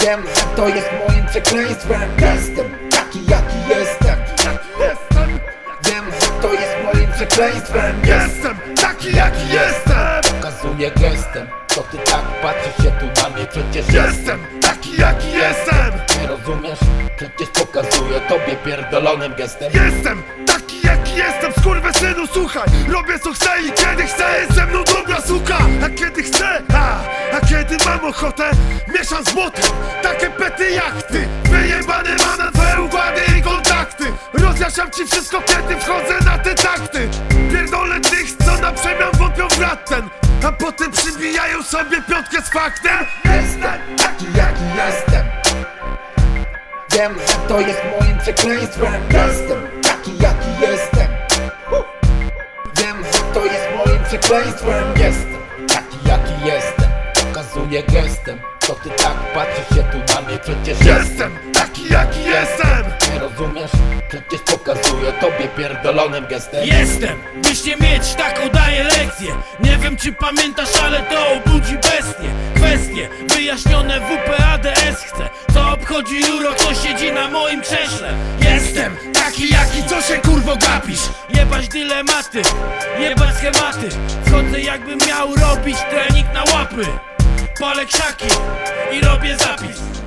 Wiem, że to jest moim przekleństwem. Jestem taki jaki jestem. Wiem, że to jest moim przekleństwem. Jestem taki jaki jestem. Pokazuję gestem. To ty tak patrzysz się tu na mnie Przecież Jestem taki jaki jestem. Nie rozumiesz? Przecież pokazuję tobie pierdolonym gestem. Jestem taki jaki jestem. Skurwysynu słuchaj. Robię co chcę i kiedy chcę. Jest ze mną Mieszam z młotem Takie pety jak ty Wyjebane mam na twoje układy i kontakty. Rozjaśniam ci wszystko kiedy wchodzę na te takty. Pierdolę tych co na przemian wątpią w lat ten. A potem przybijają sobie piątkę z faktem. Jestem taki jaki jestem. Wiem, że to jest moim przekleństwem. Jestem taki jaki jestem. Wiem, że to jest moim przekleństwem. Jestem taki jaki jestem. Pokazuję gestem To ty tak patrzysz się tu na mnie Przecież Jestem taki jaki jestem. Nie rozumiesz? Przecież pokazuję tobie pierdolonym gestem. Jestem, byś nie mieć taką daję lekcję. Nie wiem czy pamiętasz, ale to obudzi bestię. Kwestie wyjaśnione WPADS chcę. Co obchodzi Juro, kto siedzi na moim krześle? Jestem taki jaki, co się kurwo gapisz? Jebać dylematy, jebać schematy. Wchodzę jakbym miał robić trening na łapy Palę krzaki i robię zapis